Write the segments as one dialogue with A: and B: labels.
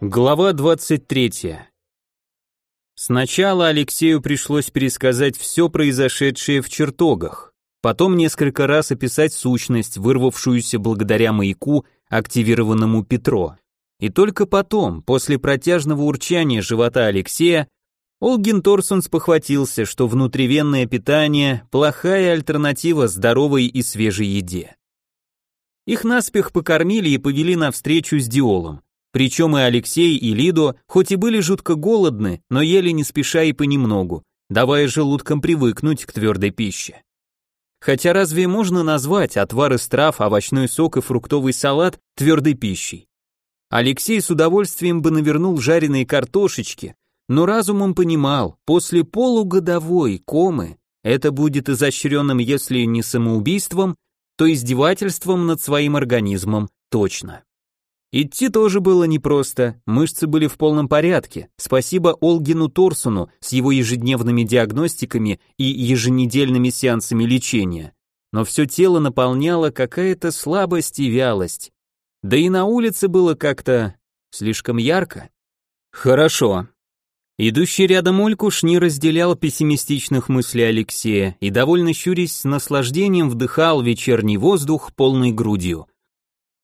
A: Глава 23. Сначала Алексею пришлось пересказать все произошедшее в чертогах, потом несколько раз описать сущность, вырвавшуюся благодаря маяку, активированному Петро. И только потом, после протяжного урчания живота Алексея, Олгин Торсон спохватился, что внутривенное питание – плохая альтернатива здоровой и свежей еде. Их наспех покормили и повели на встречу с Диолом. Причем и Алексей, и Лидо, хоть и были жутко голодны, но ели не спеша и понемногу, давая желудкам привыкнуть к твердой пище. Хотя разве можно назвать отвар из трав, овощной сок и фруктовый салат твердой пищей? Алексей с удовольствием бы навернул жареные картошечки, но разумом понимал, после полугодовой комы это будет изощренным, если не самоубийством, то издевательством над своим организмом точно. Идти тоже было непросто, мышцы были в полном порядке, спасибо Олгину Торсуну с его ежедневными диагностиками и еженедельными сеансами лечения. Но все тело наполняло какая-то слабость и вялость. Да и на улице было как-то слишком ярко. Хорошо. Идущий рядом Олькуш не разделял пессимистичных мыслей Алексея и, довольно щурясь, с наслаждением вдыхал вечерний воздух полной грудью.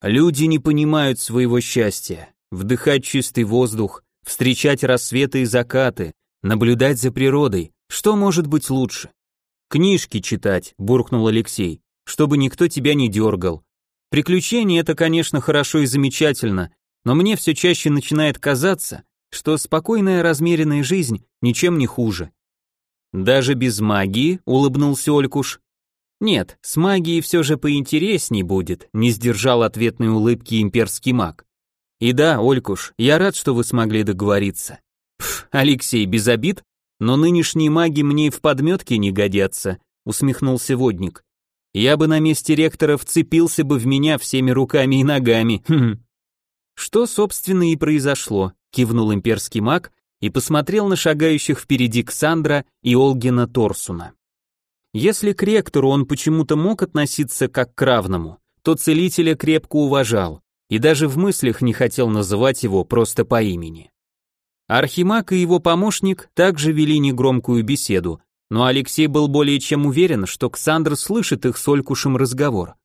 A: Люди не понимают своего счастья. Вдыхать чистый воздух, встречать рассветы и закаты, наблюдать за природой. Что может быть лучше? Книжки читать, буркнул Алексей, чтобы никто тебя не дергал. Приключения это, конечно, хорошо и замечательно, но мне все чаще начинает казаться, что спокойная размеренная жизнь ничем не хуже. Даже без магии, улыбнулся Олькуш. Нет, с магией все же поинтересней будет, не сдержал ответной улыбки имперский маг. И да, Олькуш, я рад, что вы смогли договориться. Пф, Алексей, без обид, но нынешние маги мне в подметке не годятся, усмехнулся водник. Я бы на месте ректора вцепился бы в меня всеми руками и ногами. Хм. Что, собственно, и произошло, кивнул имперский маг и посмотрел на шагающих впереди Ксандра и Олгина Торсуна. Если к ректору он почему-то мог относиться как к равному, то целителя крепко уважал и даже в мыслях не хотел называть его просто по имени. Архимаг и его помощник также вели негромкую беседу, но Алексей был более чем уверен, что Ксандр слышит их с Олькушем разговор.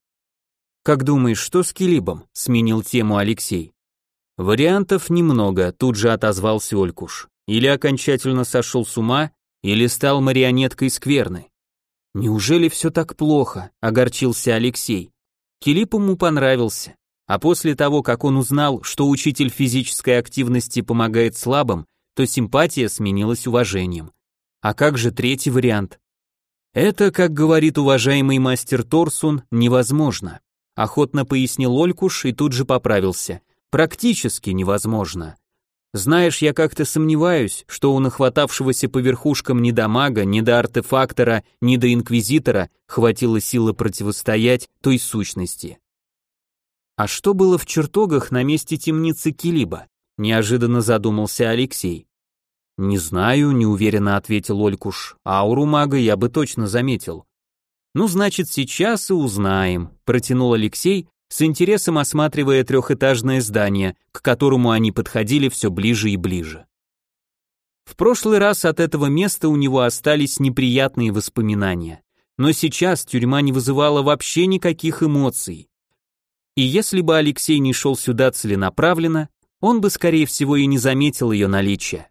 A: «Как думаешь, что с Килибом?» — сменил тему Алексей. «Вариантов немного», — тут же отозвался Олькуш. «Или окончательно сошел с ума, или стал марионеткой скверны. «Неужели все так плохо?» – огорчился Алексей. Килип ему понравился, а после того, как он узнал, что учитель физической активности помогает слабым, то симпатия сменилась уважением. А как же третий вариант? Это, как говорит уважаемый мастер Торсун, невозможно. Охотно пояснил Олькуш и тут же поправился. Практически невозможно. Знаешь, я как-то сомневаюсь, что у нахватавшегося по верхушкам ни до мага, ни до артефактора, ни до инквизитора хватило силы противостоять той сущности. А что было в чертогах на месте темницы Килиба? Неожиданно задумался Алексей. Не знаю, неуверенно ответил Олькуш. Ауру мага я бы точно заметил. Ну, значит, сейчас и узнаем, протянул Алексей с интересом осматривая трехэтажное здание, к которому они подходили все ближе и ближе. В прошлый раз от этого места у него остались неприятные воспоминания, но сейчас тюрьма не вызывала вообще никаких эмоций. И если бы Алексей не шел сюда целенаправленно, он бы, скорее всего, и не заметил ее наличия.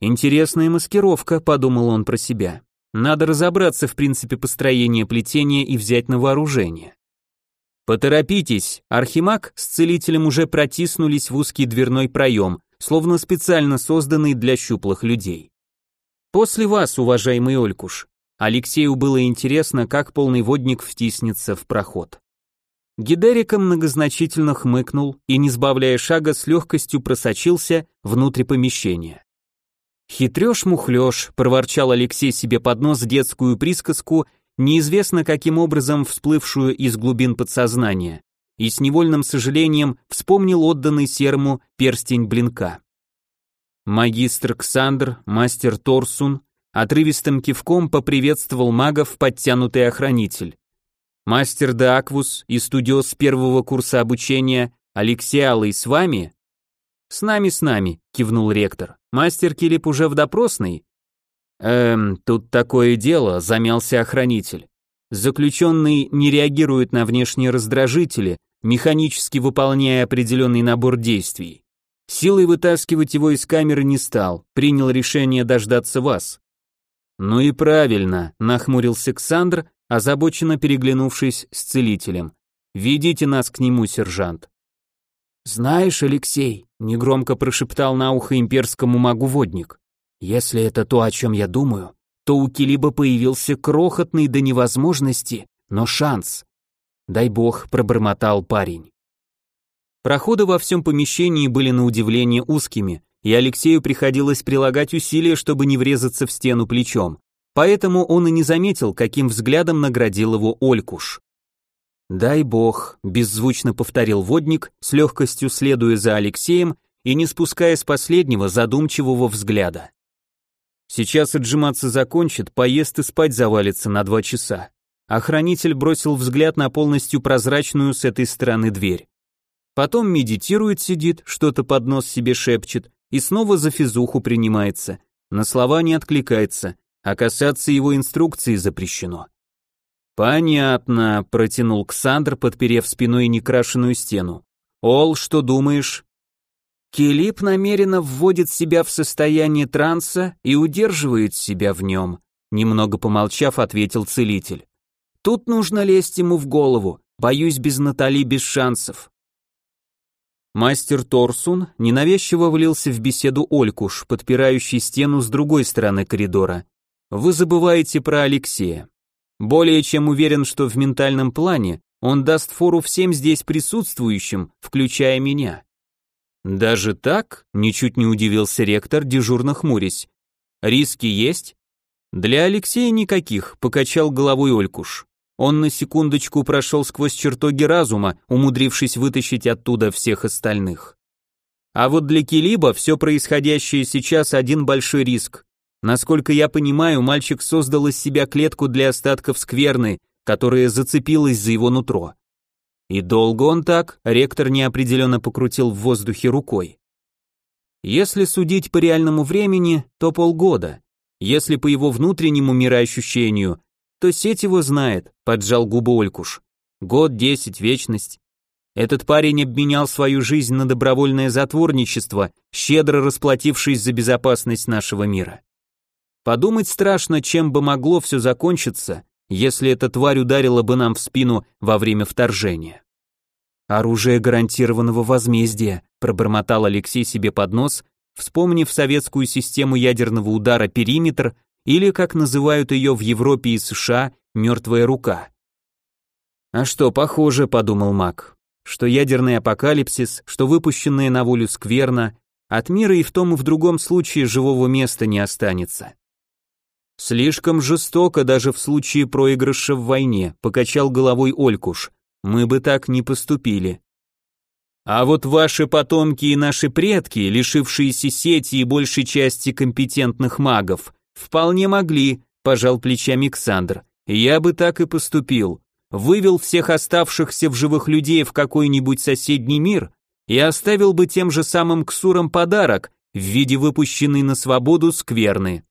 A: Интересная маскировка, подумал он про себя. Надо разобраться в принципе построения плетения и взять на вооружение. «Поторопитесь!» Архимаг с целителем уже протиснулись в узкий дверной проем, словно специально созданный для щуплых людей. «После вас, уважаемый Олькуш!» Алексею было интересно, как полный водник втиснется в проход. Гидерика многозначительно хмыкнул и, не сбавляя шага, с легкостью просочился внутрь помещения. Хитрёж-мухлёж, проворчал Алексей себе под нос детскую присказку, неизвестно каким образом всплывшую из глубин подсознания, и с невольным сожалением вспомнил отданный серму перстень блинка. Магистр Ксандр, мастер Торсун, отрывистым кивком поприветствовал магов подтянутый охранитель. Мастер Деаквус и студиос первого курса обучения Алексей с вами? С нами, с нами, кивнул ректор. Мастер Килип уже в допросной? Эм, тут такое дело, замялся охранитель. Заключенный не реагирует на внешние раздражители, механически выполняя определенный набор действий. Силой вытаскивать его из камеры не стал, принял решение дождаться вас. Ну и правильно, нахмурился Ксандр, озабоченно переглянувшись с целителем. «Ведите нас к нему, сержант». «Знаешь, Алексей», — негромко прошептал на ухо имперскому магу водник, «если это то, о чем я думаю, то у Килиба появился крохотный до невозможности, но шанс». «Дай бог», — пробормотал парень. Проходы во всем помещении были на удивление узкими, и Алексею приходилось прилагать усилия, чтобы не врезаться в стену плечом. Поэтому он и не заметил, каким взглядом наградил его Олькуш. «Дай бог», — беззвучно повторил водник, с легкостью следуя за Алексеем и не спуская с последнего задумчивого взгляда. Сейчас отжиматься закончит, поест и спать завалится на два часа. Охранитель бросил взгляд на полностью прозрачную с этой стороны дверь. Потом медитирует, сидит, что-то под нос себе шепчет и снова за физуху принимается. На слова не откликается, а касаться его инструкции запрещено. Понятно, протянул Ксандр, подперев спиной некрашенную стену. Ол, что думаешь? Келип намеренно вводит себя в состояние транса и удерживает себя в нем, немного помолчав, ответил целитель. Тут нужно лезть ему в голову, боюсь, без Натали без шансов. Мастер Торсун ненавязчиво влился в беседу Олькуш, подпирающий стену с другой стороны коридора. Вы забываете про Алексея. Более чем уверен, что в ментальном плане он даст фору всем здесь присутствующим, включая меня. Даже так? Ничуть не удивился ректор, дежурно хмурясь. Риски есть? Для Алексея никаких, покачал головой Олькуш. Он на секундочку прошел сквозь чертоги разума, умудрившись вытащить оттуда всех остальных. А вот для Килиба все происходящее сейчас один большой риск. Насколько я понимаю, мальчик создал из себя клетку для остатков скверны, которая зацепилась за его нутро. И долго он так, ректор неопределенно покрутил в воздухе рукой. Если судить по реальному времени, то полгода. Если по его внутреннему мироощущению, то сеть его знает, поджал губы Олькуш. Год, десять, вечность. Этот парень обменял свою жизнь на добровольное затворничество, щедро расплатившись за безопасность нашего мира. Подумать страшно, чем бы могло все закончиться, если эта тварь ударила бы нам в спину во время вторжения. Оружие гарантированного возмездия, пробормотал Алексей себе под нос, вспомнив советскую систему ядерного удара «Периметр» или, как называют ее в Европе и США, «Мертвая рука». А что, похоже, подумал Мак, что ядерный апокалипсис, что выпущенная на волю скверна, от мира и в том и в другом случае живого места не останется. Слишком жестоко даже в случае проигрыша в войне, покачал головой Олькуш. Мы бы так не поступили. А вот ваши потомки и наши предки, лишившиеся сети и большей части компетентных магов, вполне могли, пожал плечами Александр. Я бы так и поступил. Вывел всех оставшихся в живых людей в какой-нибудь соседний мир и оставил бы тем же самым ксурам подарок в виде выпущенной на свободу скверны.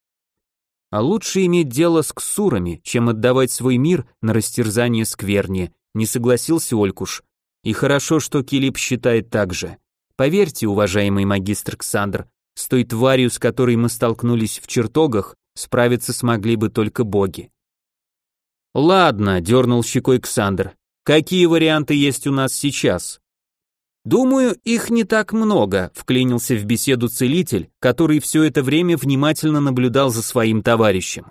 A: А лучше иметь дело с ксурами, чем отдавать свой мир на растерзание скверни, не согласился Олькуш. И хорошо, что Килип считает так же. Поверьте, уважаемый магистр Ксандр, с той тварью, с которой мы столкнулись в чертогах, справиться смогли бы только боги. Ладно, дернул щекой Ксандр. Какие варианты есть у нас сейчас? «Думаю, их не так много», — вклинился в беседу целитель, который все это время внимательно наблюдал за своим товарищем.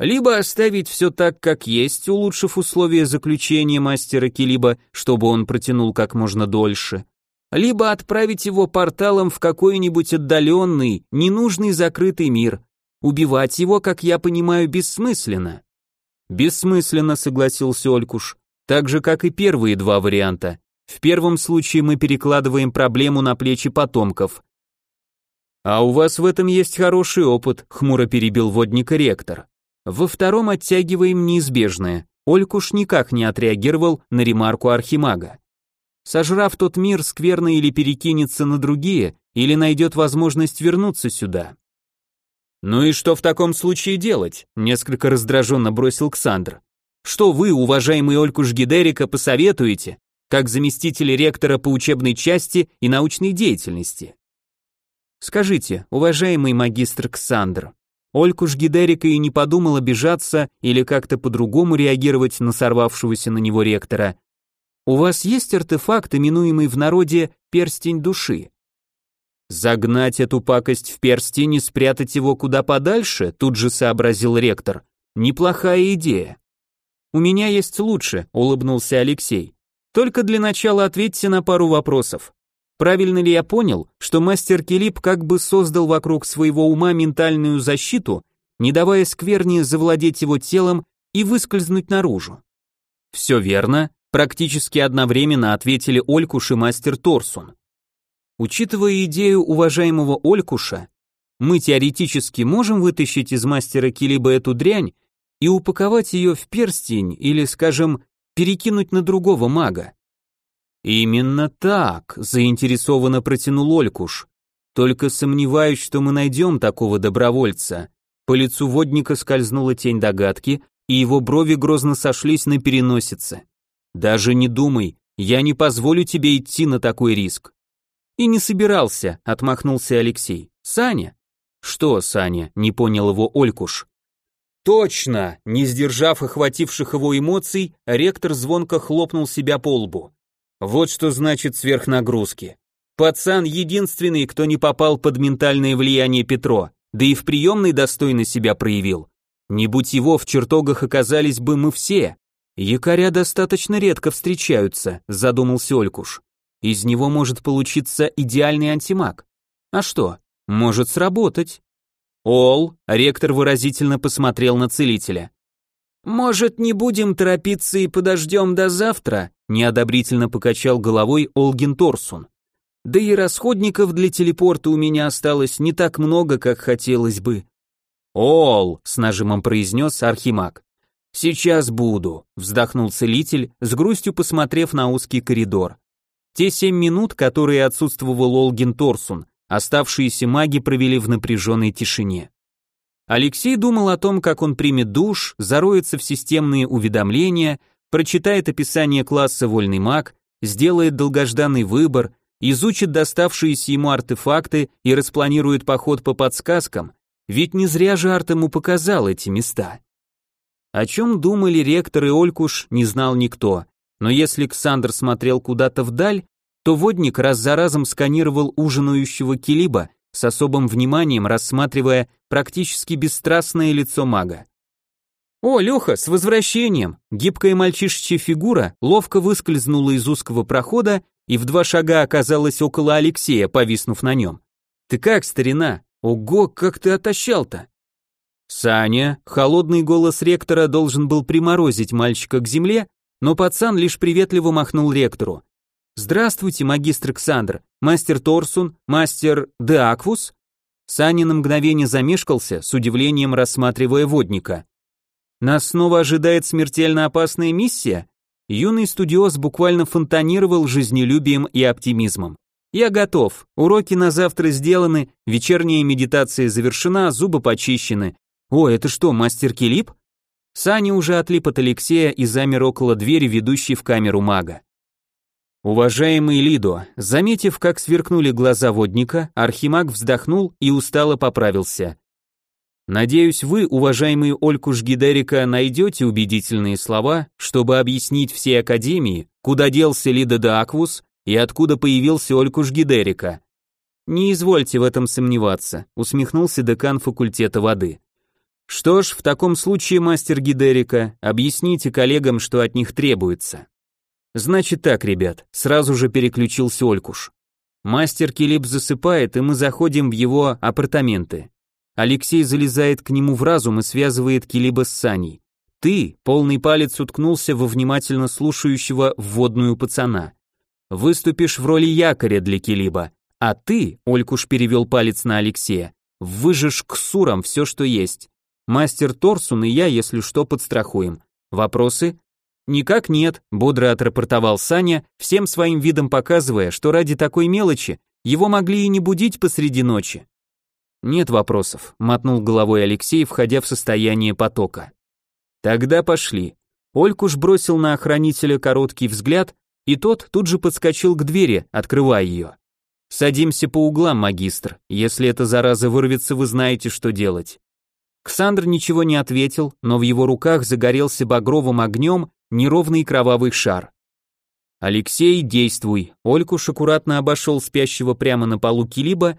A: «Либо оставить все так, как есть, улучшив условия заключения мастера Килиба, чтобы он протянул как можно дольше. либо отправить его порталом в какой-нибудь отдаленный, ненужный закрытый мир. Убивать его, как я понимаю, бессмысленно. Бессмысленно, согласился Олькуш, так же, как и первые два варианта. В первом случае мы перекладываем проблему на плечи потомков. А у вас в этом есть хороший опыт, хмуро перебил водника ректор. Во втором оттягиваем неизбежное. Олькуш никак не отреагировал на ремарку архимага. Сожрав тот мир, скверно или перекинется на другие, или найдет возможность вернуться сюда. «Ну и что в таком случае делать?» — несколько раздраженно бросил Ксандр. «Что вы, уважаемый Олькуш Гидерика, посоветуете, как заместитель ректора по учебной части и научной деятельности?» «Скажите, уважаемый магистр Ксандр, Олькуш Гидерика и не подумал обижаться или как-то по-другому реагировать на сорвавшегося на него ректора. У вас есть артефакт, именуемый в народе «перстень души»? Загнать эту пакость в перстень и спрятать его куда подальше, тут же сообразил ректор. Неплохая идея. У меня есть лучше, улыбнулся Алексей. Только для начала ответьте на пару вопросов. Правильно ли я понял, что мастер Килип как бы создал вокруг своего ума ментальную защиту, не давая скверне завладеть его телом и выскользнуть наружу? Все верно, практически одновременно ответили Олькуш и мастер Торсун. Учитывая идею уважаемого Олькуша, мы теоретически можем вытащить из мастера Килиба эту дрянь и упаковать ее в перстень или, скажем, перекинуть на другого мага. Именно так, заинтересованно протянул Олькуш. Только сомневаюсь, что мы найдем такого добровольца. По лицу водника скользнула тень догадки, и его брови грозно сошлись на переносице. Даже не думай, я не позволю тебе идти на такой риск. И не собирался, отмахнулся Алексей. Саня? Что, Саня? Не понял его Олькуш. Точно, не сдержав охвативших его эмоций, ректор звонко хлопнул себя по лбу. Вот что значит сверхнагрузки. Пацан единственный, кто не попал под ментальное влияние Петро, да и в приемной достойно себя проявил. Не будь его, в чертогах оказались бы мы все. Якоря достаточно редко встречаются, задумался Олькуш. Из него может получиться идеальный антимаг. А что, может сработать. Ол, ректор выразительно посмотрел на целителя. Может, не будем торопиться и подождем до завтра? неодобрительно покачал головой Олгин Торсун. Да и расходников для телепорта у меня осталось не так много, как хотелось бы. Ол, с нажимом произнес Архимаг. Сейчас буду, вздохнул целитель, с грустью посмотрев на узкий коридор. Те семь минут, которые отсутствовал Олгин Торсун, оставшиеся маги провели в напряженной тишине. Алексей думал о том, как он примет душ, зароется в системные уведомления, прочитает описание класса «Вольный маг», сделает долгожданный выбор, изучит доставшиеся ему артефакты и распланирует поход по подсказкам, ведь не зря же Арт ему показал эти места. О чем думали ректор и Олькуш, не знал никто, но если Ксандр смотрел куда-то вдаль, то водник раз за разом сканировал ужинающего Килиба с особым вниманием рассматривая практически бесстрастное лицо мага. «О, Леха, с возвращением!» Гибкая мальчишечья фигура ловко выскользнула из узкого прохода и в два шага оказалась около Алексея, повиснув на нем. «Ты как, старина? Ого, как ты отощал-то!» «Саня!» Холодный голос ректора должен был приморозить мальчика к земле, но пацан лишь приветливо махнул ректору. «Здравствуйте, магистр Ксандр, мастер Торсун, мастер Деаквус?» Саня на мгновение замешкался, с удивлением рассматривая водника. «Нас снова ожидает смертельно опасная миссия?» Юный студиоз буквально фонтанировал жизнелюбием и оптимизмом. «Я готов, уроки на завтра сделаны, вечерняя медитация завершена, зубы почищены. О, это что, мастер Килип?» Саня уже отлип от Алексея и замер около двери, ведущей в камеру мага. Уважаемый Лидо, заметив, как сверкнули глаза водника, Архимаг вздохнул и устало поправился. Надеюсь, вы, уважаемый Олькуш Гидерика, найдете убедительные слова, чтобы объяснить всей Академии, куда делся Лидо де Аквус и откуда появился Олькуш Гидерика. Не извольте в этом сомневаться, усмехнулся декан факультета воды. Что ж, в таком случае, мастер Гидерика, объясните коллегам, что от них требуется. Значит так, ребят, сразу же переключился Олькуш. Мастер Килип засыпает, и мы заходим в его апартаменты. Алексей залезает к нему в разум и связывает Килиба с Саней. Ты, полный палец уткнулся во внимательно слушающего вводную пацана. Выступишь в роли якоря для Килиба, а ты, Олькуш перевел палец на Алексея, выжжешь к сурам все, что есть. Мастер Торсун и я, если что, подстрахуем. Вопросы? Никак нет, бодро отрапортовал Саня, всем своим видом показывая, что ради такой мелочи его могли и не будить посреди ночи. Нет вопросов, мотнул головой Алексей, входя в состояние потока. Тогда пошли. Олькуш бросил на охранителя короткий взгляд, и тот тут же подскочил к двери, открывая ее. Садимся по углам, магистр. Если эта зараза вырвется, вы знаете, что делать. Ксандр ничего не ответил, но в его руках загорелся багровым огнем неровный кровавый шар. Алексей, действуй. Олькуш аккуратно обошел спящего прямо на полу Килиба,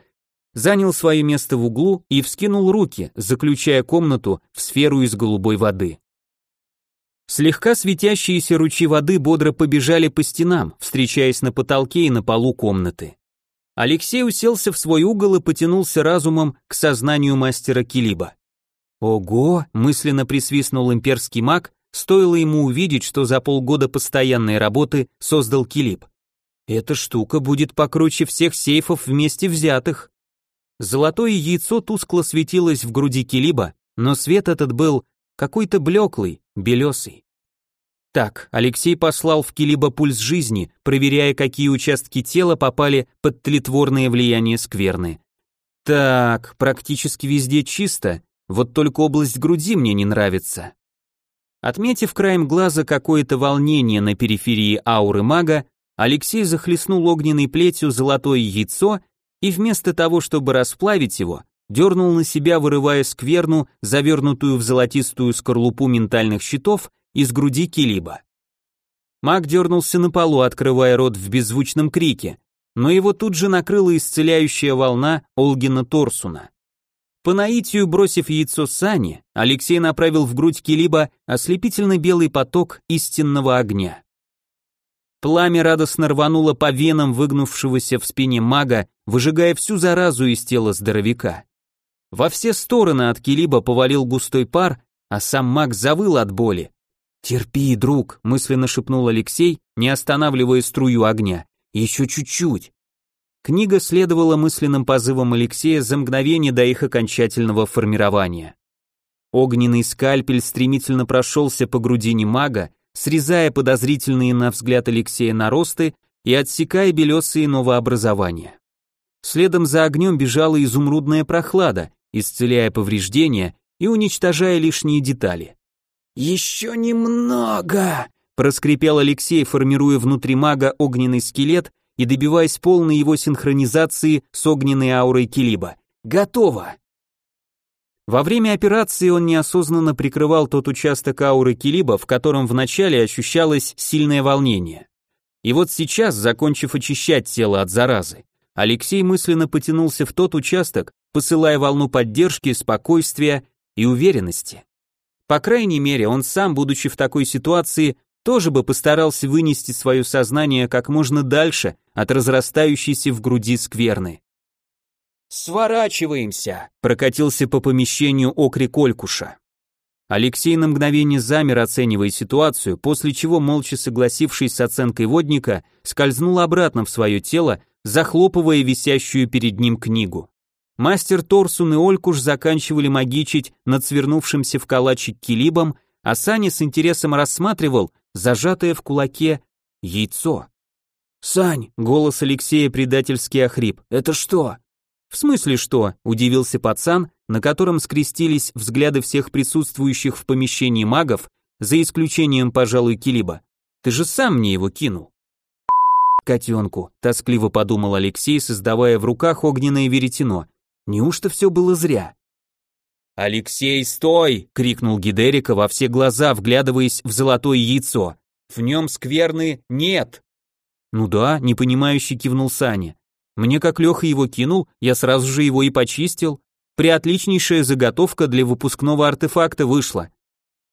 A: занял свое место в углу и вскинул руки, заключая комнату в сферу из голубой воды. Слегка светящиеся ручьи воды бодро побежали по стенам, встречаясь на потолке и на полу комнаты. Алексей уселся в свой угол и потянулся разумом к сознанию мастера Килиба. Ого, мысленно присвистнул имперский маг, стоило ему увидеть, что за полгода постоянной работы создал Килип. Эта штука будет покруче всех сейфов вместе взятых. Золотое яйцо тускло светилось в груди Килиба, но свет этот был какой-то блеклый, белесый. Так, Алексей послал в Килиба пульс жизни, проверяя, какие участки тела попали под тлетворное влияние скверны. Так, практически везде чисто, вот только область груди мне не нравится. Отметив краем глаза какое-то волнение на периферии ауры мага, Алексей захлестнул огненной плетью золотое яйцо и вместо того, чтобы расплавить его, дернул на себя, вырывая скверну, завернутую в золотистую скорлупу ментальных щитов из груди Килиба. Маг дернулся на полу, открывая рот в беззвучном крике, но его тут же накрыла исцеляющая волна Олгина Торсуна. По наитию бросив яйцо Сани, Алексей направил в грудь Килиба ослепительно белый поток истинного огня. Пламя радостно рвануло по венам выгнувшегося в спине мага, выжигая всю заразу из тела здоровяка. Во все стороны от Килиба повалил густой пар, а сам маг завыл от боли. «Терпи, друг», — мысленно шепнул Алексей, не останавливая струю огня. «Еще чуть-чуть». Книга следовала мысленным позывам Алексея за мгновение до их окончательного формирования. Огненный скальпель стремительно прошелся по грудине мага, срезая подозрительные на взгляд Алексея наросты и отсекая белесые новообразования. Следом за огнем бежала изумрудная прохлада, исцеляя повреждения и уничтожая лишние детали. «Еще немного!» – проскрипел Алексей, формируя внутри мага огненный скелет и добиваясь полной его синхронизации с огненной аурой Килиба. Готово! Во время операции он неосознанно прикрывал тот участок ауры Килиба, в котором вначале ощущалось сильное волнение. И вот сейчас, закончив очищать тело от заразы, Алексей мысленно потянулся в тот участок, посылая волну поддержки, спокойствия и уверенности. По крайней мере, он сам, будучи в такой ситуации, тоже бы постарался вынести свое сознание как можно дальше от разрастающейся в груди скверны. «Сворачиваемся!» — прокатился по помещению окрик Олькуша. Алексей на мгновение замер, оценивая ситуацию, после чего, молча согласившись с оценкой водника, скользнул обратно в свое тело, захлопывая висящую перед ним книгу. Мастер Торсун и Олькуш заканчивали магичить над свернувшимся в калачик килибом, а Саня с интересом рассматривал зажатое в кулаке яйцо. «Сань!» — голос Алексея предательски охрип. «Это что?» «В смысле что?» — удивился пацан, на котором скрестились взгляды всех присутствующих в помещении магов, за исключением, пожалуй, Килиба. «Ты же сам мне его кинул». «Котенку», — тоскливо подумал Алексей, создавая в руках огненное веретено. «Неужто все было зря?» «Алексей, стой!» — крикнул Гидерика во все глаза, вглядываясь в золотое яйцо. «В нем скверны нет!» «Ну да», — непонимающе кивнул Саня. «Мне как Леха его кинул, я сразу же его и почистил. Приотличнейшая заготовка для выпускного артефакта вышла».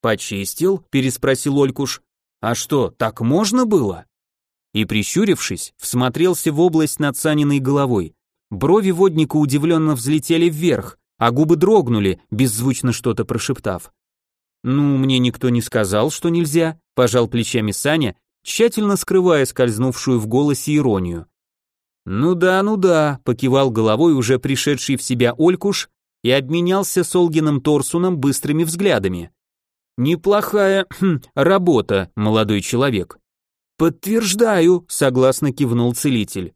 A: «Почистил?» — переспросил Олькуш. «А что, так можно было?» и, прищурившись, всмотрелся в область над Саниной головой. Брови водника удивленно взлетели вверх, а губы дрогнули, беззвучно что-то прошептав. «Ну, мне никто не сказал, что нельзя», — пожал плечами Саня, тщательно скрывая скользнувшую в голосе иронию. «Ну да, ну да», — покивал головой уже пришедший в себя Олькуш и обменялся с Олгиным Торсуном быстрыми взглядами. «Неплохая хм, работа, молодой человек». «Подтверждаю», — согласно кивнул целитель.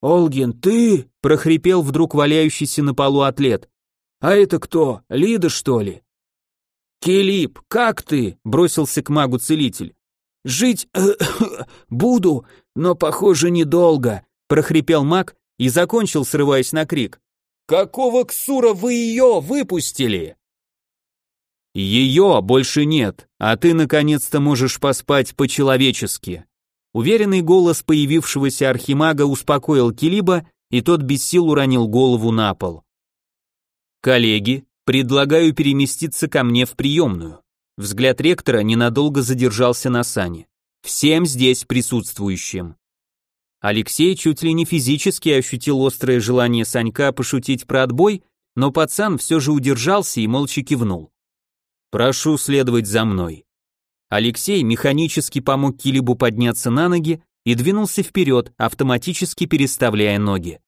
B: «Олгин, ты?»
A: — прохрипел вдруг валяющийся на полу атлет.
B: «А это кто? Лида, что ли?»
A: «Келип, как ты?» — бросился к магу целитель.
B: «Жить буду, но, похоже, недолго», —
A: прохрипел маг и закончил, срываясь на крик. «Какого ксура вы ее выпустили?» «Ее больше нет, а ты наконец-то можешь поспать по-человечески», Уверенный голос появившегося архимага успокоил Килиба, и тот без сил уронил голову на пол. «Коллеги, предлагаю переместиться ко мне в приемную». Взгляд ректора ненадолго задержался на Сане. «Всем здесь присутствующим». Алексей чуть ли не физически ощутил острое желание Санька пошутить про отбой, но пацан все же удержался и молча кивнул. «Прошу следовать за мной». Алексей механически помог Килибу подняться на ноги и двинулся вперед, автоматически переставляя ноги.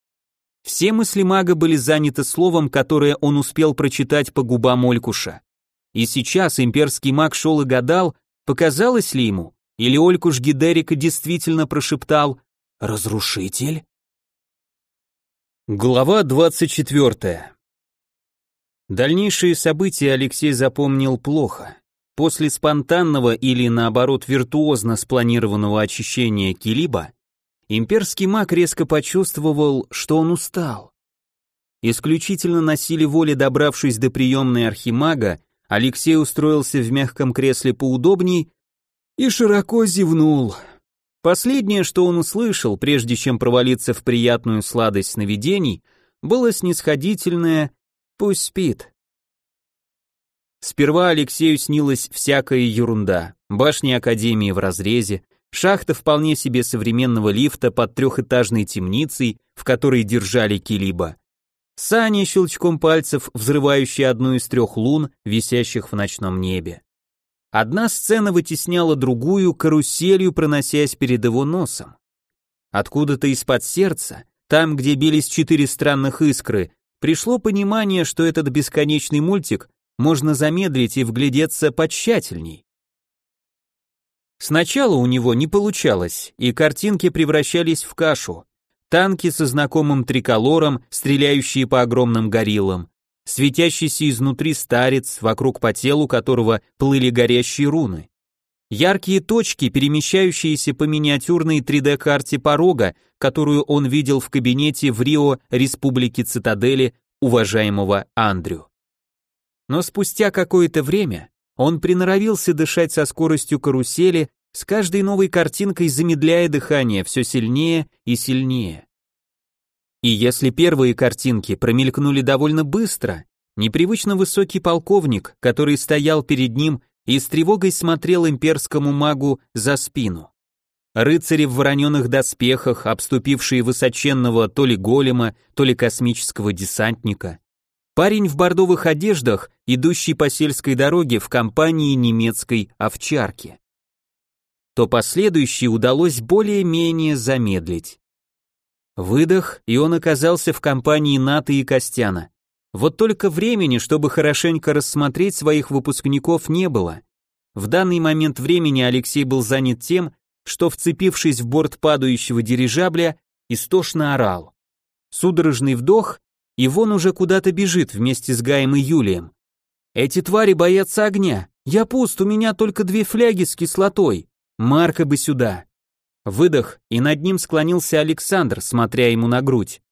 A: Все мысли мага были заняты словом, которое он успел прочитать по губам Олькуша. И сейчас имперский маг шел и гадал, показалось ли ему, или Олькуш Гидерика действительно прошептал «Разрушитель?» Глава 24. Дальнейшие события Алексей запомнил плохо. После спонтанного или наоборот виртуозно спланированного очищения Килиба, имперский маг резко почувствовал, что он устал. Исключительно на силе воли добравшись до приемной архимага, Алексей устроился в мягком кресле поудобней и широко зевнул. Последнее, что он услышал, прежде чем провалиться в приятную сладость сновидений, было снисходительное «пусть спит». Сперва Алексею снилась всякая ерунда. Башни Академии в разрезе, шахта вполне себе современного лифта под трехэтажной темницей, в которой держали Килиба. Сани щелчком пальцев, взрывающие одну из трех лун, висящих в ночном небе. Одна сцена вытесняла другую, каруселью проносясь перед его носом. Откуда-то из-под сердца, там, где бились четыре странных искры, пришло понимание, что этот бесконечный мультик можно замедлить и вглядеться потщательней. Сначала у него не получалось, и картинки превращались в кашу. Танки со знакомым триколором, стреляющие по огромным гориллам, светящийся изнутри старец, вокруг по телу которого плыли горящие руны. Яркие точки, перемещающиеся по миниатюрной 3D-карте порога, которую он видел в кабинете в Рио Республики Цитадели уважаемого Андрю. Но спустя какое-то время он приноровился дышать со скоростью карусели, с каждой новой картинкой замедляя дыхание все сильнее и сильнее. И если первые картинки промелькнули довольно быстро, непривычно высокий полковник, который стоял перед ним и с тревогой смотрел имперскому магу за спину. Рыцари в вороненых доспехах, обступившие высоченного то ли голема, то ли космического десантника, Парень в бордовых одеждах, идущий по сельской дороге в компании немецкой овчарки. То последующее удалось более-менее замедлить. Выдох, и он оказался в компании Ната и Костяна. Вот только времени, чтобы хорошенько рассмотреть своих выпускников, не было. В данный момент времени Алексей был занят тем, что, вцепившись в борт падающего дирижабля, истошно орал. Судорожный вдох, и вон уже куда-то бежит вместе с Гаем и Юлием. Эти твари боятся огня. Я пуст, у меня только две фляги с кислотой. Марка бы сюда. Выдох, и над ним склонился Александр, смотря ему на грудь.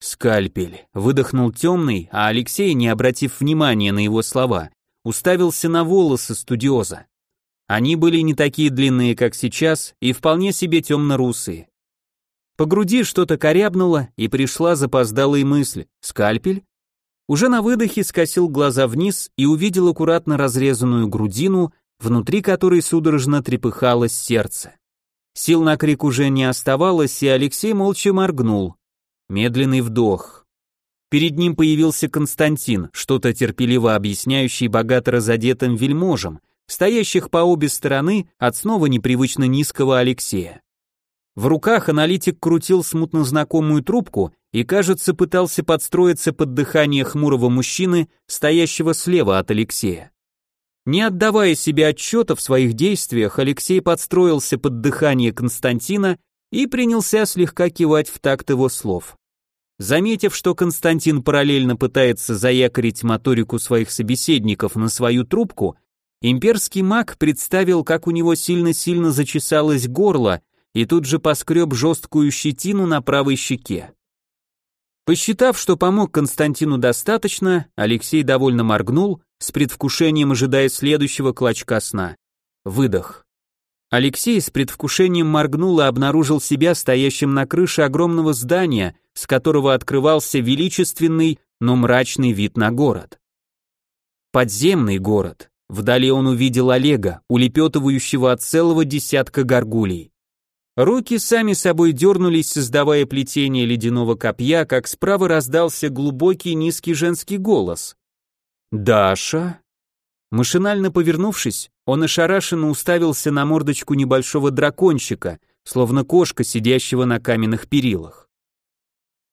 A: Скальпель, выдохнул темный, а Алексей, не обратив внимания на его слова, уставился на волосы студиоза. Они были не такие длинные, как сейчас, и вполне себе темно-русые. По груди что-то корябнуло, и пришла запоздалая мысль. Скальпель? Уже на выдохе скосил глаза вниз и увидел аккуратно разрезанную грудину, внутри которой судорожно трепыхалось сердце. Сил на крик уже не оставалось, и Алексей молча моргнул. Медленный вдох. Перед ним появился Константин, что-то терпеливо объясняющий богато разодетым вельможам, стоящих по обе стороны от снова непривычно низкого Алексея. В руках аналитик крутил смутно знакомую трубку и, кажется, пытался подстроиться под дыхание хмурого мужчины, стоящего слева от Алексея. Не отдавая себе отчета в своих действиях, Алексей подстроился под дыхание Константина и принялся слегка кивать в такт его слов. Заметив, что Константин параллельно пытается заякорить моторику своих собеседников на свою трубку, имперский маг представил, как у него сильно-сильно зачесалось горло и тут же поскреб жесткую щетину на правой щеке. Посчитав, что помог Константину достаточно, Алексей довольно моргнул, с предвкушением ожидая следующего клочка сна. Выдох. Алексей с предвкушением моргнул и обнаружил себя стоящим на крыше огромного здания, с которого открывался величественный, но мрачный вид на город. Подземный город. Вдали он увидел Олега, улепетывающего от целого десятка горгулей. Руки сами собой дернулись, создавая плетение ледяного копья, как справа раздался глубокий низкий женский голос. «Даша?» Машинально повернувшись, он ошарашенно уставился на мордочку небольшого дракончика, словно кошка, сидящего на каменных перилах.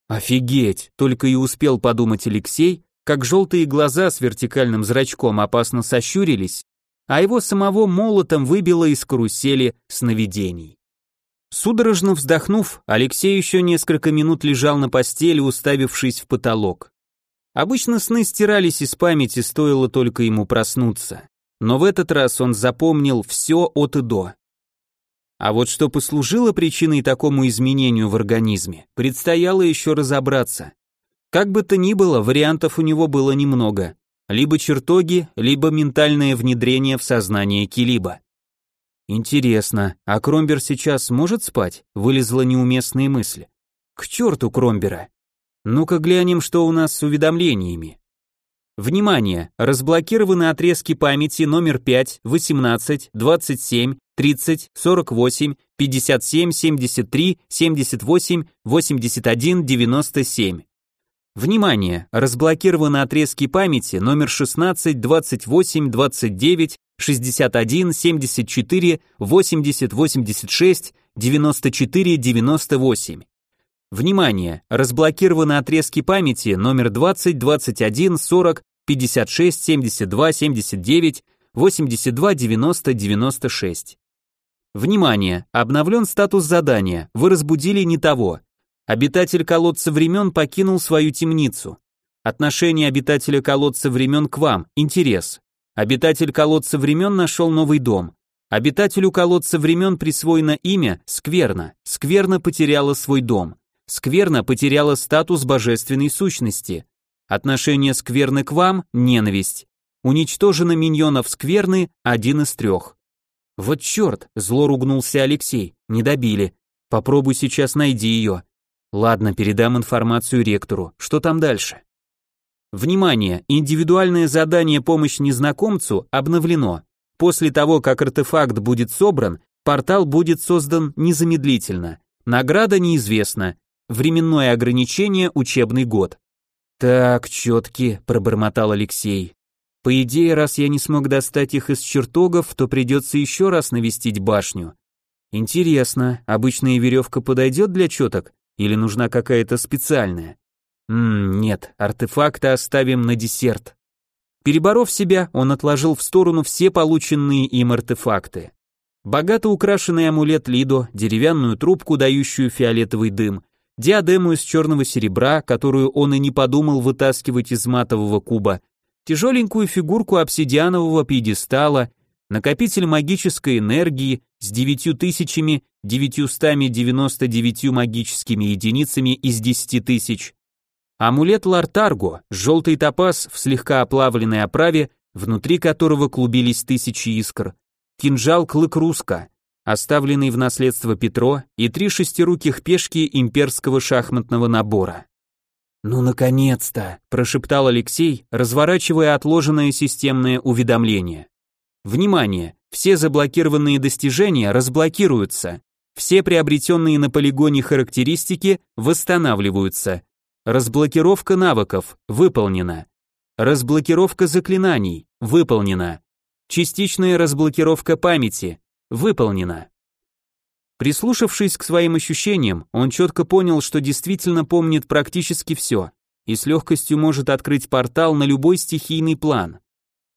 A: «Офигеть!» — только и успел подумать Алексей, как желтые глаза с вертикальным зрачком опасно сощурились, а его самого молотом выбило из карусели сновидений. Судорожно вздохнув, Алексей еще несколько минут лежал на постели, уставившись в потолок. Обычно сны стирались из памяти, стоило только ему проснуться. Но в этот раз он запомнил все от и до. А вот что послужило причиной такому изменению в организме, предстояло еще разобраться. Как бы то ни было, вариантов у него было немного. Либо чертоги, либо ментальное внедрение в сознание Килиба. Интересно, а Кромбер сейчас может спать? Вылезла неуместная мысль. К черту Кромбера. Ну-ка глянем, что у нас с уведомлениями. Внимание! Разблокированы отрезки памяти номер 5, 18, 27, 30, 48, 57, 73, 78, 81, 97. Внимание! Разблокированы отрезки памяти номер 16, 28, 29, 61, 74, 80, 86, 94, 98. Внимание! Разблокированы отрезки памяти номер 20, 21, 40, 56, 72, 79, 82, 90, 96. Внимание! Обновлен статус задания. Вы разбудили не того. Обитатель колодца времен покинул свою темницу. Отношение обитателя колодца времен к вам. Интерес. Обитатель колодца времен нашел новый дом. Обитателю колодца времен присвоено имя Скверно. Скверно потеряла свой дом. Скверно потеряла статус божественной сущности. Отношение Скверны к вам – ненависть. Уничтожено миньонов Скверны – один из трех. Вот черт, зло ругнулся Алексей, не добили. Попробуй сейчас найди ее. Ладно, передам информацию ректору. Что там дальше? Внимание! Индивидуальное задание «Помощь незнакомцу» обновлено. После того, как артефакт будет собран, портал будет создан незамедлительно. Награда неизвестна. Временное ограничение – учебный год. «Так, четки», – пробормотал Алексей. «По идее, раз я не смог достать их из чертогов, то придется еще раз навестить башню. Интересно, обычная веревка подойдет для четок или нужна какая-то специальная?» Ммм, нет, артефакты оставим на десерт. Переборов себя, он отложил в сторону все полученные им артефакты. Богато украшенный амулет Лидо, деревянную трубку, дающую фиолетовый дым, диадему из черного серебра, которую он и не подумал вытаскивать из матового куба, тяжеленькую фигурку обсидианового пьедестала, накопитель магической энергии с 9999 магическими единицами из 10 тысяч, Амулет Лартарго, желтый топаз в слегка оплавленной оправе, внутри которого клубились тысячи искр, кинжал Клык Руска, оставленный в наследство Петро, и три шестируких пешки имперского шахматного набора. «Ну, наконец-то!» – прошептал Алексей, разворачивая отложенное системное уведомление. «Внимание! Все заблокированные достижения разблокируются. Все приобретенные на полигоне характеристики восстанавливаются. Разблокировка навыков выполнена. Разблокировка заклинаний выполнена. Частичная разблокировка памяти выполнена. Прислушавшись к своим ощущениям, он четко понял, что действительно помнит практически все и с легкостью может открыть портал на любой стихийный план.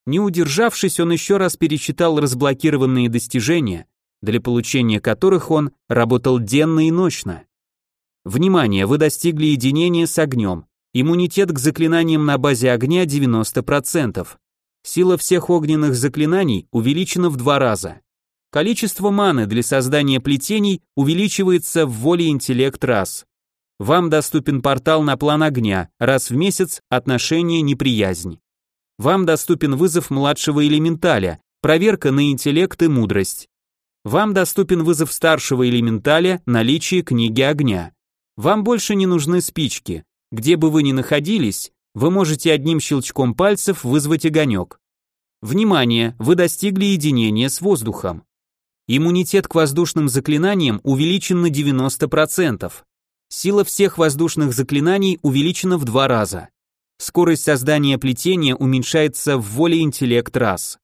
A: Не удержавшись, он еще раз перечитал разблокированные достижения, для получения которых он работал денно и ночно. Внимание, вы достигли единения с огнем. Иммунитет к заклинаниям на базе огня 90%. Сила всех огненных заклинаний увеличена в два раза. Количество маны для создания плетений увеличивается в воле интеллект раз. Вам доступен портал на план огня, раз в месяц отношение неприязнь. Вам доступен вызов младшего элементаля, проверка на интеллект и мудрость. Вам доступен вызов старшего элементаля, наличие книги огня. Вам больше не нужны спички. Где бы вы ни находились, вы можете одним щелчком пальцев вызвать огонек. Внимание, вы достигли единения с воздухом. Иммунитет к воздушным заклинаниям увеличен на 90%. Сила всех воздушных заклинаний увеличена в два раза. Скорость создания плетения уменьшается в воле интеллект раз.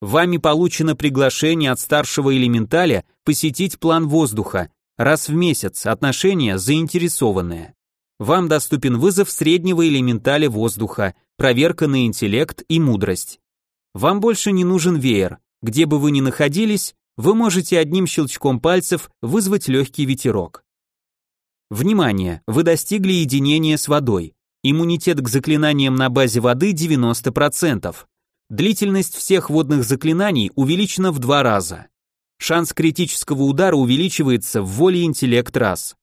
A: Вами получено приглашение от старшего элементаля посетить план воздуха, раз в месяц, отношения заинтересованные. Вам доступен вызов среднего элементаля воздуха, проверка на интеллект и мудрость. Вам больше не нужен веер, где бы вы ни находились, вы можете одним щелчком пальцев вызвать легкий ветерок. Внимание, вы достигли единения с водой. Иммунитет к заклинаниям на базе воды 90%. Длительность всех водных заклинаний увеличена в два раза. Шанс критического удара увеличивается в воле интеллект раз.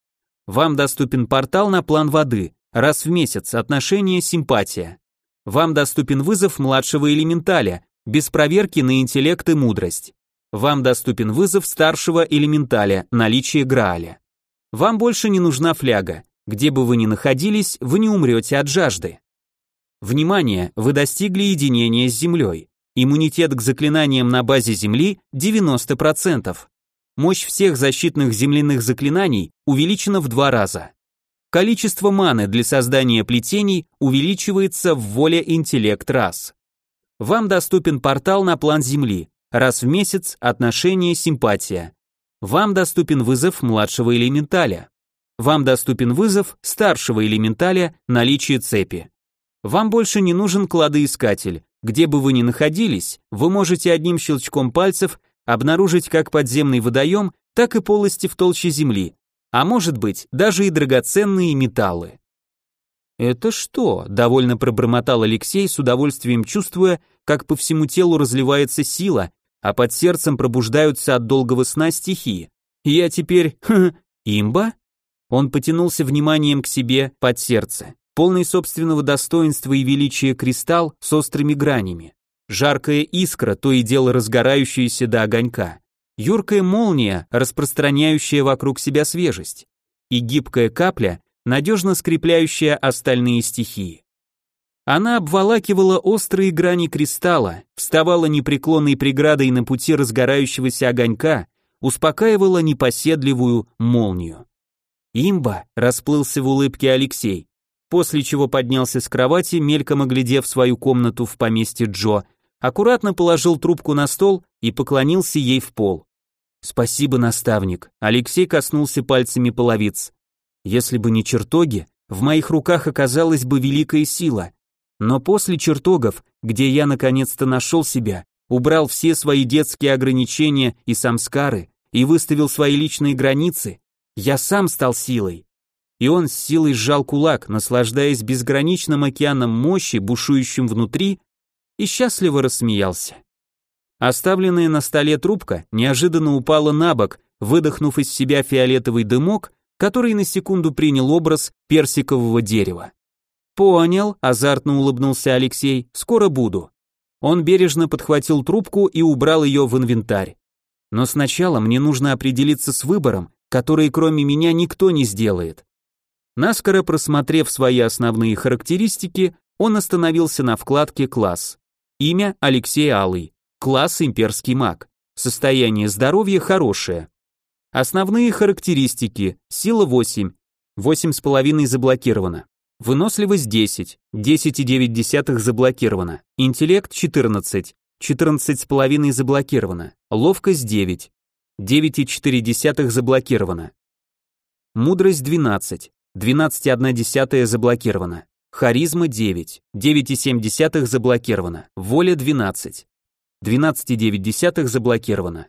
A: Вам доступен портал на план воды, раз в месяц, отношение симпатия. Вам доступен вызов младшего элементаля, без проверки на интеллект и мудрость. Вам доступен вызов старшего элементаля, наличие Грааля. Вам больше не нужна фляга. Где бы вы ни находились, вы не умрете от жажды. Внимание, вы достигли единения с Землей. Иммунитет к заклинаниям на базе Земли 90%. Мощь всех защитных земляных заклинаний увеличена в два раза. Количество маны для создания плетений увеличивается в воле интеллект раз. Вам доступен портал на план Земли. Раз в месяц отношение симпатия. Вам доступен вызов младшего элементаля. Вам доступен вызов старшего элементаля наличие цепи. Вам больше не нужен кладоискатель. Где бы вы ни находились, вы можете одним щелчком пальцев обнаружить как подземный водоем, так и полости в толще земли, а может быть, даже и драгоценные металлы. «Это что?» – довольно пробормотал Алексей, с удовольствием чувствуя, как по всему телу разливается сила, а под сердцем пробуждаются от долгого сна стихии. Я теперь, хм, имба? Он потянулся вниманием к себе под сердце. Полный собственного достоинства и величия кристалл с острыми гранями. Жаркая искра, то и дело разгорающаяся до огонька. Юркая молния, распространяющая вокруг себя свежесть. И гибкая капля, надежно скрепляющая остальные стихии. Она обволакивала острые грани кристалла, вставала непреклонной преградой на пути разгорающегося огонька, успокаивала непоседливую молнию. «Имба!» — расплылся в улыбке Алексей, после чего поднялся с кровати, мельком оглядев свою комнату в поместье Джо, аккуратно положил трубку на стол и поклонился ей в пол. «Спасибо, наставник», — Алексей коснулся пальцами половиц. «Если бы не чертоги, в моих руках оказалась бы великая сила, но после чертогов, где я наконец-то нашел себя, убрал все свои детские ограничения и самскары и выставил свои личные границы, я сам стал силой. И он с силой сжал кулак, наслаждаясь безграничным океаном мощи, бушующим внутри, и счастливо рассмеялся. Оставленная на столе трубка неожиданно упала на бок, выдохнув из себя фиолетовый дымок, который на секунду принял образ персикового дерева. «Понял», – азартно улыбнулся Алексей, – «скоро буду». Он бережно подхватил трубку и убрал ее в инвентарь. Но сначала мне нужно определиться с выбором, который кроме меня никто не сделает. Наскоро просмотрев свои основные характеристики, он остановился на вкладке «Класс». Имя Алексей Алый. Класс имперский маг. Состояние здоровья хорошее. Основные характеристики. Сила 8. 8,5 заблокировано. Выносливость 10. 10,9 заблокировано. Интеллект 14. 14,5 заблокировано. Ловкость 9. 9,4 заблокировано. Мудрость 12. 12,1 заблокировано. Харизма 9. 9,7 заблокировано. Воля 12. 12,9 заблокировано.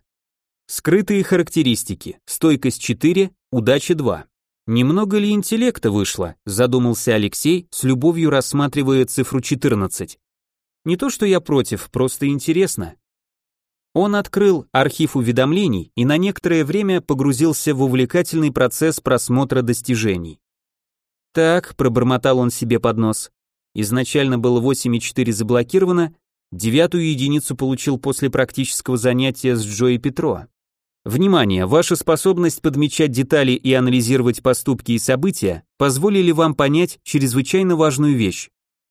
A: Скрытые характеристики. Стойкость 4, удача 2. Немного ли интеллекта вышло, задумался Алексей, с любовью рассматривая цифру 14. Не то, что я против, просто интересно. Он открыл архив уведомлений и на некоторое время погрузился в увлекательный процесс просмотра достижений. Так, пробормотал он себе под нос. Изначально было 8,4 заблокировано, девятую единицу получил после практического занятия с Джо и Петро. Внимание, ваша способность подмечать детали и анализировать поступки и события позволили вам понять чрезвычайно важную вещь.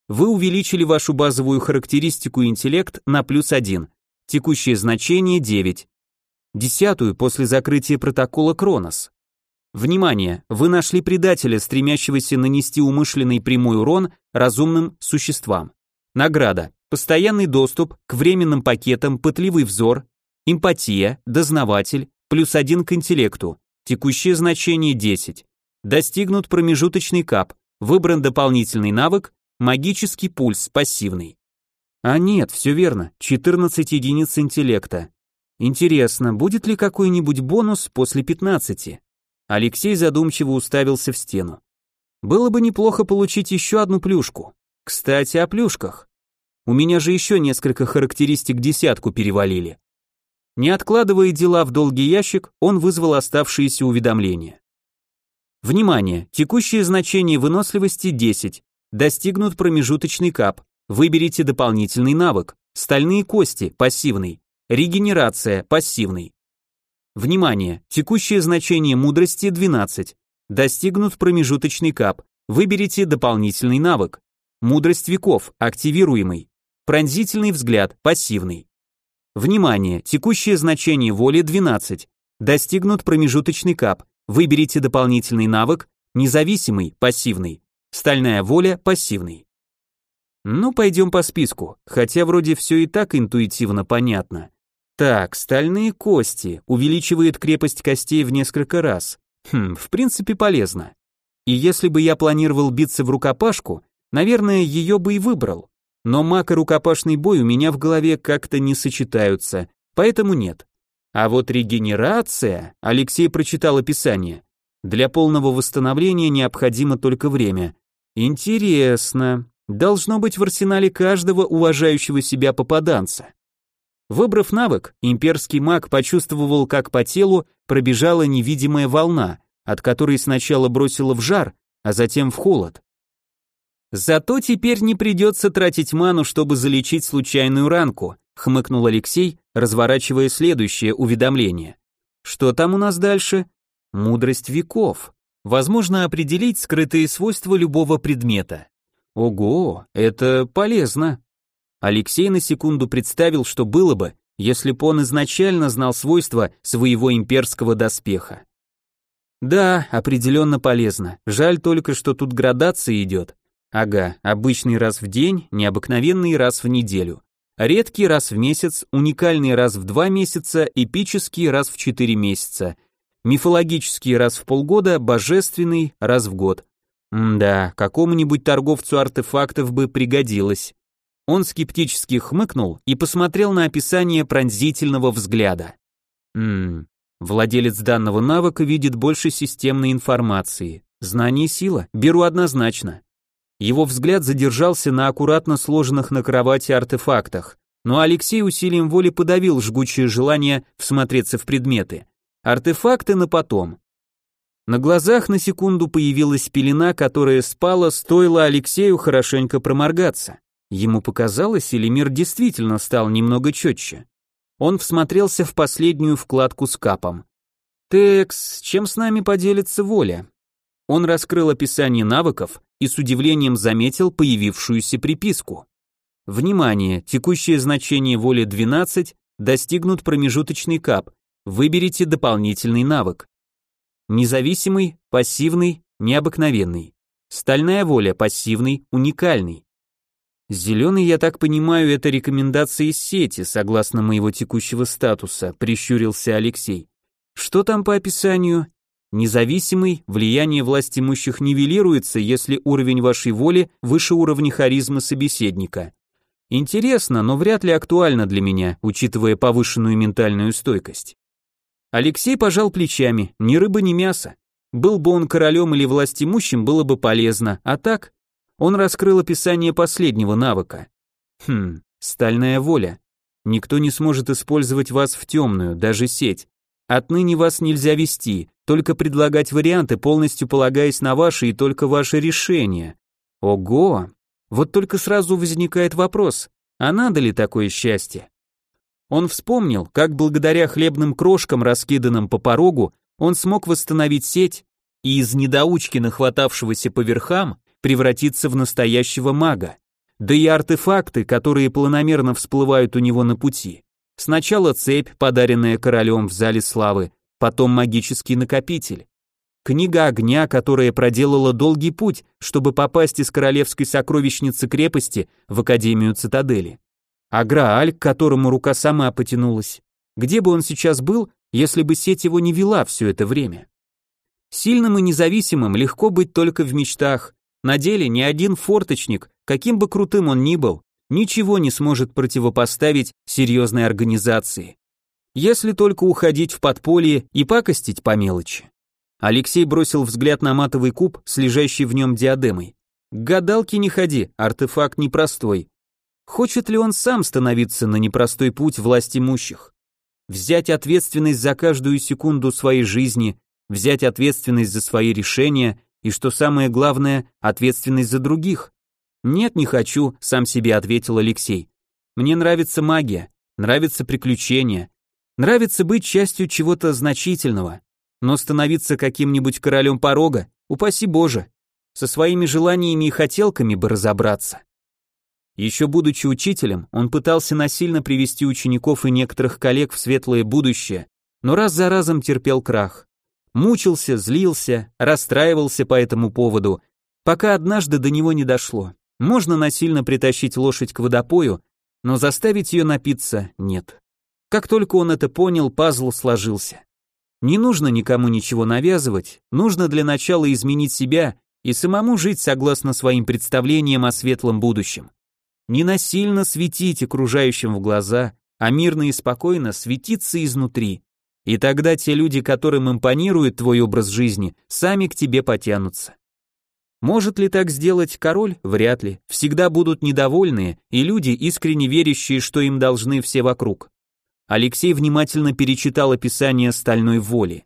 A: Вы увеличили вашу базовую характеристику интеллект на плюс 1, текущее значение 9. Десятую после закрытия протокола Кронос. Внимание, вы нашли предателя, стремящегося нанести умышленный прямой урон разумным существам. Награда. Постоянный доступ к временным пакетам, пытливый взор, Эмпатия, дознаватель, плюс один к интеллекту, текущее значение 10. Достигнут промежуточный кап, выбран дополнительный навык, магический пульс, пассивный. А нет, все верно, 14 единиц интеллекта. Интересно, будет ли какой-нибудь бонус после 15? Алексей задумчиво уставился в стену. Было бы неплохо получить еще одну плюшку. Кстати, о плюшках. У меня же еще несколько характеристик десятку перевалили. Не откладывая дела в долгий ящик, он вызвал оставшиеся уведомления. Внимание! Текущее значение выносливости 10. Достигнут промежуточный кап. Выберите дополнительный навык. Стальные кости, пассивный. Регенерация, пассивный. Внимание! Текущее значение мудрости 12. Достигнут промежуточный кап. Выберите дополнительный навык. Мудрость веков, активируемый. Пронзительный взгляд, пассивный. Внимание, текущее значение воли 12. Достигнут промежуточный кап. Выберите дополнительный навык, независимый, пассивный. Стальная воля, пассивный. Ну, пойдем по списку, хотя вроде все и так интуитивно понятно. Так, стальные кости, увеличивает крепость костей в несколько раз. Хм, в принципе полезно. И если бы я планировал биться в рукопашку, наверное, ее бы и выбрал. Но маг и рукопашный бой у меня в голове как-то не сочетаются, поэтому нет. А вот регенерация, Алексей прочитал описание. Для полного восстановления необходимо только время. Интересно. Должно быть в арсенале каждого уважающего себя попаданца. Выбрав навык, имперский маг почувствовал, как по телу пробежала невидимая волна, от которой сначала бросила в жар, а затем в холод. Зато теперь не придется тратить ману, чтобы залечить случайную ранку, хмыкнул Алексей, разворачивая следующее уведомление. Что там у нас дальше? Мудрость веков. Возможно определить скрытые свойства любого предмета. Ого, это полезно. Алексей на секунду представил, что было бы, если бы он изначально знал свойства своего имперского доспеха. Да, определенно полезно. Жаль только, что тут градация идет. Ага, обычный раз в день, необыкновенный раз в неделю. Редкий раз в месяц, уникальный раз в два месяца, эпический раз в четыре месяца. Мифологический раз в полгода, божественный раз в год. да, какому-нибудь торговцу артефактов бы пригодилось. Он скептически хмыкнул и посмотрел на описание пронзительного взгляда. Ммм, владелец данного навыка видит больше системной информации. Знание сила, беру однозначно. Его взгляд задержался на аккуратно сложенных на кровати артефактах, но Алексей усилием воли подавил жгучее желание всмотреться в предметы. Артефакты на потом. На глазах на секунду появилась пелена, которая спала, стоило Алексею хорошенько проморгаться. Ему показалось, или мир действительно стал немного четче. Он всмотрелся в последнюю вкладку с капом. «Текс, чем с нами поделится воля?» Он раскрыл описание навыков и с удивлением заметил появившуюся приписку. Внимание, текущее значение воли 12, достигнут промежуточный кап, Выберите дополнительный навык. Независимый, пассивный, необыкновенный. Стальная воля, пассивный, уникальный. Зеленый, я так понимаю, это рекомендации из сети, согласно моего текущего статуса, прищурился Алексей. Что там по описанию? Независимый, влияние власть имущих нивелируется, если уровень вашей воли выше уровня харизмы собеседника. Интересно, но вряд ли актуально для меня, учитывая повышенную ментальную стойкость. Алексей пожал плечами, ни рыба, ни мясо. Был бы он королем или властимущим, было бы полезно, а так он раскрыл описание последнего навыка. Хм, стальная воля. Никто не сможет использовать вас в темную, даже сеть. Отныне вас нельзя вести, только предлагать варианты, полностью полагаясь на ваши и только ваши решения. Ого! Вот только сразу возникает вопрос, а надо ли такое счастье? Он вспомнил, как благодаря хлебным крошкам, раскиданным по порогу, он смог восстановить сеть и из недоучки, нахватавшегося по верхам, превратиться в настоящего мага. Да и артефакты, которые планомерно всплывают у него на пути. Сначала цепь, подаренная королем в зале славы, потом магический накопитель. Книга огня, которая проделала долгий путь, чтобы попасть из королевской сокровищницы крепости в Академию Цитадели. А Грааль, к которому рука сама потянулась. Где бы он сейчас был, если бы сеть его не вела все это время? Сильным и независимым легко быть только в мечтах, на деле ни один форточник, каким бы крутым он ни был, ничего не сможет противопоставить серьезной организации. Если только уходить в подполье и пакостить по мелочи. Алексей бросил взгляд на матовый куб с лежащей в нем диадемой. К гадалке не ходи, артефакт непростой. Хочет ли он сам становиться на непростой путь власть имущих? Взять ответственность за каждую секунду своей жизни, взять ответственность за свои решения и, что самое главное, ответственность за других. «Нет, не хочу», — сам себе ответил Алексей. «Мне нравится магия, нравится приключения, нравится быть частью чего-то значительного, но становиться каким-нибудь королем порога, упаси Боже, со своими желаниями и хотелками бы разобраться». Еще будучи учителем, он пытался насильно привести учеников и некоторых коллег в светлое будущее, но раз за разом терпел крах. Мучился, злился, расстраивался по этому поводу, пока однажды до него не дошло. Можно насильно притащить лошадь к водопою, но заставить ее напиться нет. Как только он это понял, пазл сложился. Не нужно никому ничего навязывать, нужно для начала изменить себя и самому жить согласно своим представлениям о светлом будущем. Не насильно светить окружающим в глаза, а мирно и спокойно светиться изнутри. И тогда те люди, которым импонирует твой образ жизни, сами к тебе потянутся. Может ли так сделать король? Вряд ли. Всегда будут недовольные и люди, искренне верящие, что им должны все вокруг. Алексей внимательно перечитал описание стальной воли.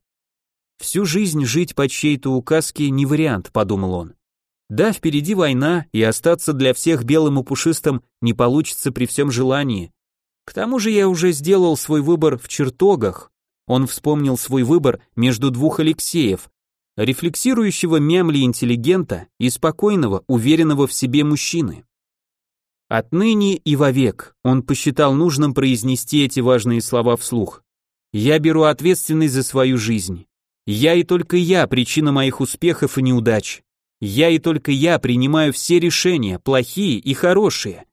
A: Всю жизнь жить под чьей-то указки не вариант, подумал он. Да, впереди война, и остаться для всех белым и пушистым не получится при всем желании. К тому же я уже сделал свой выбор в чертогах, он вспомнил свой выбор между двух Алексеев, рефлексирующего мямли интеллигента и спокойного, уверенного в себе мужчины. Отныне и вовек он посчитал нужным произнести эти важные слова вслух. «Я беру ответственность за свою жизнь. Я и только я причина моих успехов и неудач. Я и только я принимаю все решения, плохие и хорошие.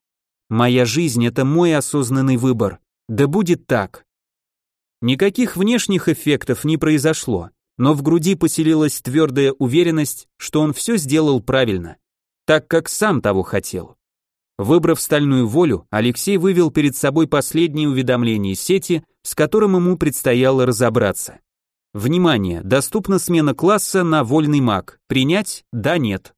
A: Моя жизнь — это мой осознанный выбор. Да будет так. Никаких внешних эффектов не произошло, но в груди поселилась твердая уверенность, что он все сделал правильно, так как сам того хотел. Выбрав стальную волю, Алексей вывел перед собой последнее уведомление сети, с которым ему предстояло разобраться. Внимание, доступна смена класса на вольный маг. Принять? Да, нет.